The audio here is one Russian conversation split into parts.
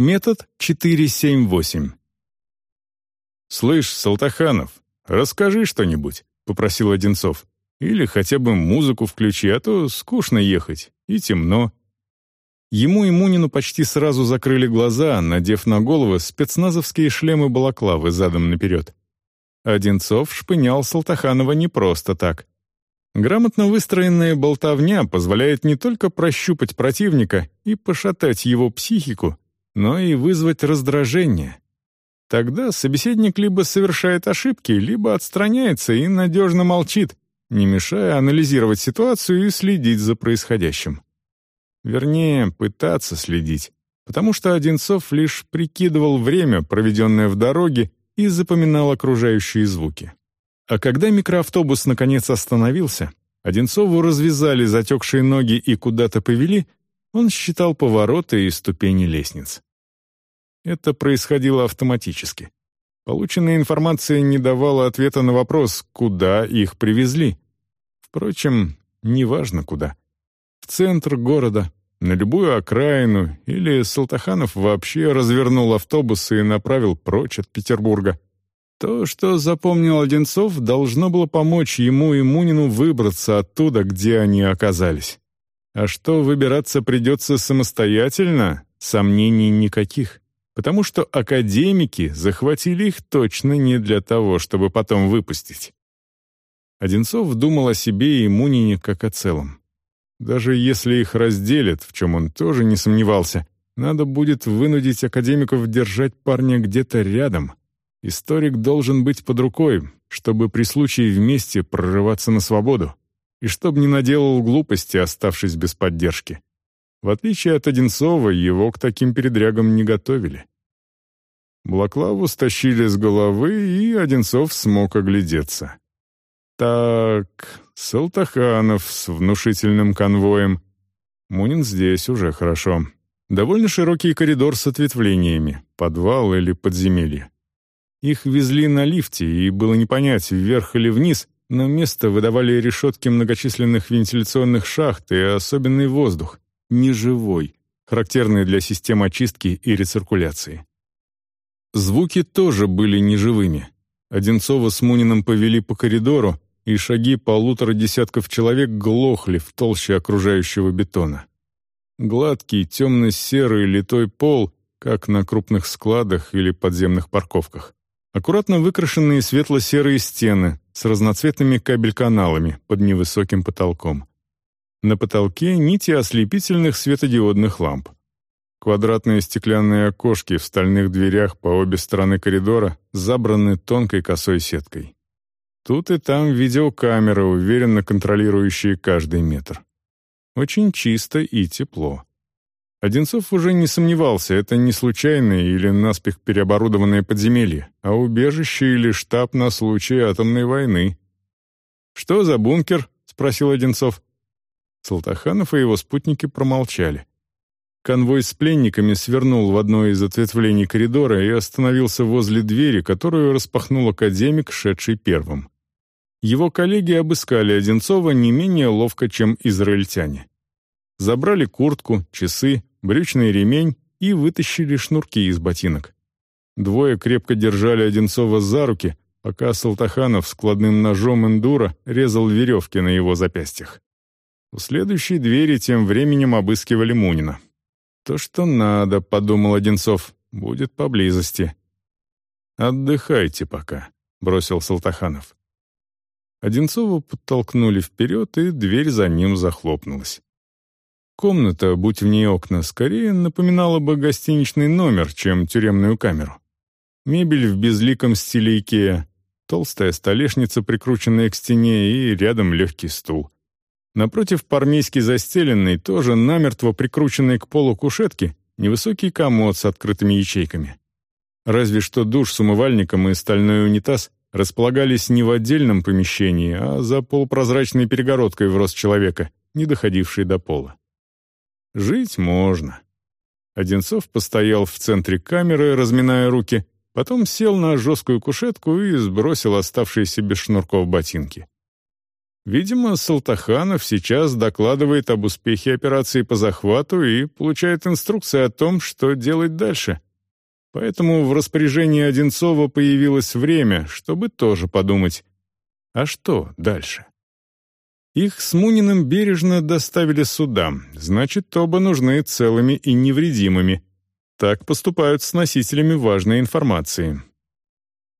Метод 478. «Слышь, Салтаханов, расскажи что-нибудь», — попросил Одинцов. «Или хотя бы музыку включи, а то скучно ехать, и темно». Ему и Мунину почти сразу закрыли глаза, надев на головы спецназовские шлемы-балаклавы задом наперед. Одинцов шпынял Салтаханова не просто так. Грамотно выстроенная болтовня позволяет не только прощупать противника и пошатать его психику, но и вызвать раздражение. Тогда собеседник либо совершает ошибки, либо отстраняется и надежно молчит, не мешая анализировать ситуацию и следить за происходящим. Вернее, пытаться следить, потому что Одинцов лишь прикидывал время, проведенное в дороге, и запоминал окружающие звуки. А когда микроавтобус наконец остановился, Одинцову развязали затекшие ноги и куда-то повели — он считал повороты и ступени лестниц. Это происходило автоматически. Полученная информация не давала ответа на вопрос, куда их привезли. Впрочем, неважно куда. В центр города, на любую окраину, или Салтаханов вообще развернул автобус и направил прочь от Петербурга. То, что запомнил Одинцов, должно было помочь ему и Мунину выбраться оттуда, где они оказались. А что выбираться придется самостоятельно, сомнений никаких. Потому что академики захватили их точно не для того, чтобы потом выпустить. Одинцов думал о себе и Мунине как о целом. Даже если их разделят, в чем он тоже не сомневался, надо будет вынудить академиков держать парня где-то рядом. Историк должен быть под рукой, чтобы при случае вместе прорываться на свободу и чтоб не наделал глупости, оставшись без поддержки. В отличие от Одинцова, его к таким передрягам не готовили. Блаклаву стащили с головы, и Одинцов смог оглядеться. Так, Салтаханов с внушительным конвоем. Мунин здесь уже хорошо. Довольно широкий коридор с ответвлениями, подвал или подземелье. Их везли на лифте, и было не понять, вверх или вниз, но место выдавали решетки многочисленных вентиляционных шахт и особенный воздух, неживой, характерный для систем очистки и рециркуляции. Звуки тоже были неживыми. Одинцова с Муниным повели по коридору, и шаги полутора десятков человек глохли в толще окружающего бетона. Гладкий, темно-серый литой пол, как на крупных складах или подземных парковках. Аккуратно выкрашенные светло-серые стены с разноцветными кабель-каналами под невысоким потолком. На потолке нити ослепительных светодиодных ламп. Квадратные стеклянные окошки в стальных дверях по обе стороны коридора забраны тонкой косой сеткой. Тут и там видеокамеры, уверенно контролирующие каждый метр. Очень чисто и тепло. Одинцов уже не сомневался, это не случайное или наспех переоборудованное подземелье, а убежище или штаб на случай атомной войны. «Что за бункер?» — спросил Одинцов. Салтаханов и его спутники промолчали. Конвой с пленниками свернул в одно из ответвлений коридора и остановился возле двери, которую распахнул академик, шедший первым. Его коллеги обыскали Одинцова не менее ловко, чем израильтяне. Забрали куртку, часы, брючный ремень и вытащили шнурки из ботинок. Двое крепко держали Одинцова за руки, пока Салтаханов складным ножом эндура резал веревки на его запястьях. У следующей двери тем временем обыскивали Мунина. «То, что надо», — подумал Одинцов, — «будет поблизости». «Отдыхайте пока», — бросил Салтаханов. Одинцова подтолкнули вперед, и дверь за ним захлопнулась. Комната, будь в ней окна, скорее напоминала бы гостиничный номер, чем тюремную камеру. Мебель в безликом стиле Икеа, толстая столешница, прикрученная к стене, и рядом легкий стул. Напротив пармейски застеленной, тоже намертво прикрученной к полу кушетки, невысокий комод с открытыми ячейками. Разве что душ с умывальником и стальной унитаз располагались не в отдельном помещении, а за полупрозрачной перегородкой в рост человека, не доходившей до пола. Жить можно. Одинцов постоял в центре камеры, разминая руки, потом сел на жесткую кушетку и сбросил оставшиеся без шнурков ботинки. Видимо, Салтаханов сейчас докладывает об успехе операции по захвату и получает инструкции о том, что делать дальше. Поэтому в распоряжении Одинцова появилось время, чтобы тоже подумать, а что дальше? Их с Муниным бережно доставили сюда, значит, оба нужны целыми и невредимыми. Так поступают с носителями важной информации.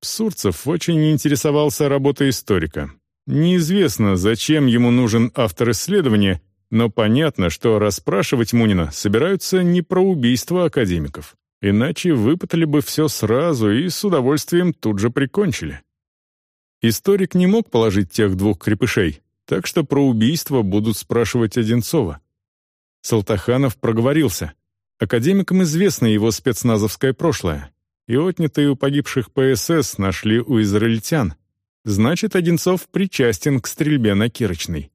Сурцев очень интересовался работой историка. Неизвестно, зачем ему нужен автор исследования, но понятно, что расспрашивать Мунина собираются не про убийство академиков. Иначе выпытали бы все сразу и с удовольствием тут же прикончили. Историк не мог положить тех двух крепышей, так что про убийство будут спрашивать Одинцова. Салтаханов проговорился. Академикам известно его спецназовское прошлое, и отнятые у погибших ПСС нашли у израильтян, значит, Одинцов причастен к стрельбе на Кирочной.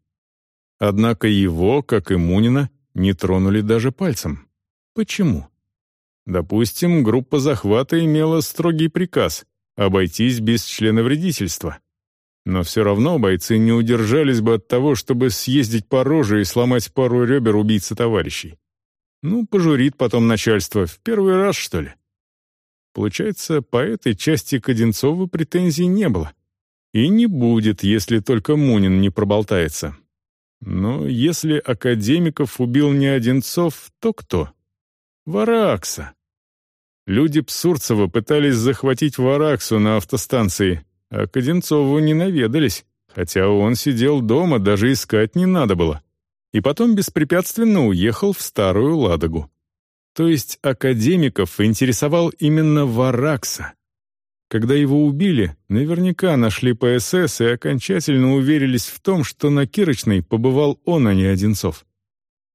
Однако его, как и Мунина, не тронули даже пальцем. Почему? Допустим, группа захвата имела строгий приказ обойтись без члена вредительства. Но все равно бойцы не удержались бы от того, чтобы съездить по роже и сломать пару ребер убийцы товарищей. Ну, пожурит потом начальство в первый раз, что ли. Получается, по этой части к Одинцову претензий не было. И не будет, если только Мунин не проболтается. Но если академиков убил не Одинцов, то кто? Варакса. Люди Псурцева пытались захватить Вараксу на автостанции, а к Одинцову не наведались, хотя он сидел дома, даже искать не надо было. И потом беспрепятственно уехал в Старую Ладогу. То есть академиков интересовал именно Варакса, когда его убили, наверняка нашли ПСС и окончательно уверились в том, что на Кирочной побывал он, а не Одинцов.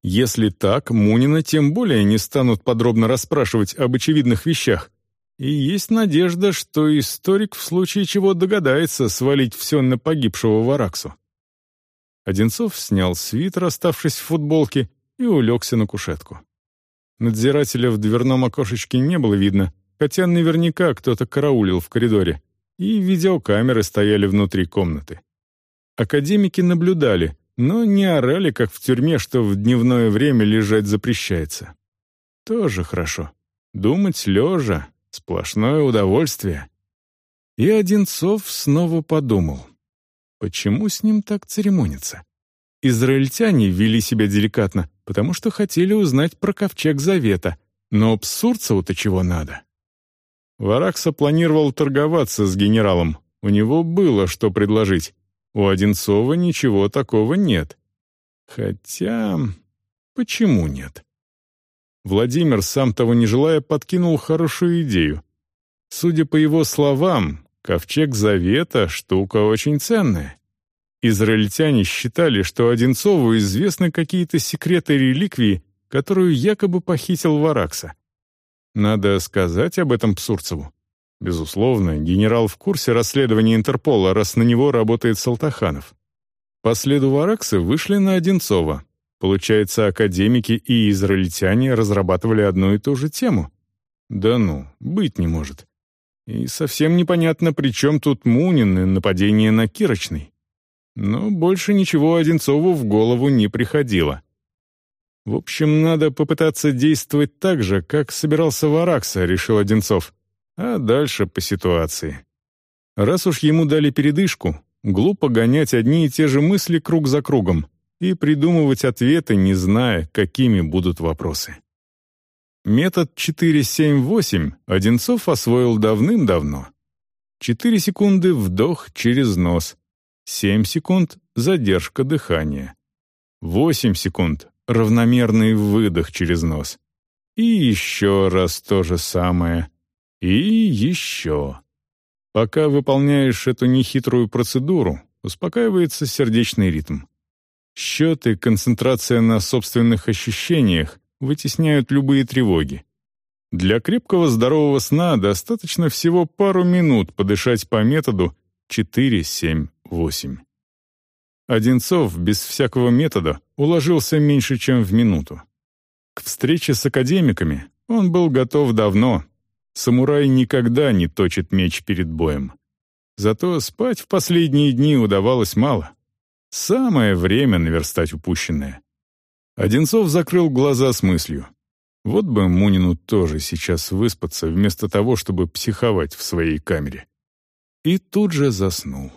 Если так, Мунина тем более не станут подробно расспрашивать об очевидных вещах. И есть надежда, что историк в случае чего догадается свалить все на погибшего Вараксу. Одинцов снял свитер, оставшись в футболке, и улегся на кушетку. Надзирателя в дверном окошечке не было видно, хотя наверняка кто-то караулил в коридоре, и видеокамеры стояли внутри комнаты. Академики наблюдали, но не орали, как в тюрьме, что в дневное время лежать запрещается. Тоже хорошо. Думать лежа — сплошное удовольствие. И Одинцов снова подумал, почему с ним так церемониться? Израильтяне вели себя деликатно, потому что хотели узнать про ковчег Завета, но Псурцеву-то чего надо? Варакса планировал торговаться с генералом. У него было что предложить. У Одинцова ничего такого нет. Хотя... Почему нет? Владимир, сам того не желая, подкинул хорошую идею. Судя по его словам, ковчег Завета — штука очень ценная. Израильтяне считали, что Одинцову известны какие-то секреты реликвии, которую якобы похитил Варакса. Надо сказать об этом Псурцеву. Безусловно, генерал в курсе расследования Интерпола, раз на него работает Салтаханов. По следу Вараксы вышли на Одинцова. Получается, академики и израильтяне разрабатывали одну и ту же тему. Да ну, быть не может. И совсем непонятно, при чем тут Мунин и нападение на Кирочный. Но больше ничего Одинцову в голову не приходило. В общем, надо попытаться действовать так же, как собирался Варакса, решил Одинцов. А дальше по ситуации. Раз уж ему дали передышку, глупо гонять одни и те же мысли круг за кругом и придумывать ответы, не зная, какими будут вопросы. Метод 478 Одинцов освоил давным-давно. 4 секунды вдох через нос, 7 секунд задержка дыхания, 8 секунд равномерный выдох через нос. И еще раз то же самое. И еще. Пока выполняешь эту нехитрую процедуру, успокаивается сердечный ритм. Счет и концентрация на собственных ощущениях вытесняют любые тревоги. Для крепкого здорового сна достаточно всего пару минут подышать по методу 4-7-8. Одинцов без всякого метода уложился меньше, чем в минуту. К встрече с академиками он был готов давно. Самурай никогда не точит меч перед боем. Зато спать в последние дни удавалось мало. Самое время наверстать упущенное. Одинцов закрыл глаза с мыслью. Вот бы Мунину тоже сейчас выспаться, вместо того, чтобы психовать в своей камере. И тут же заснул.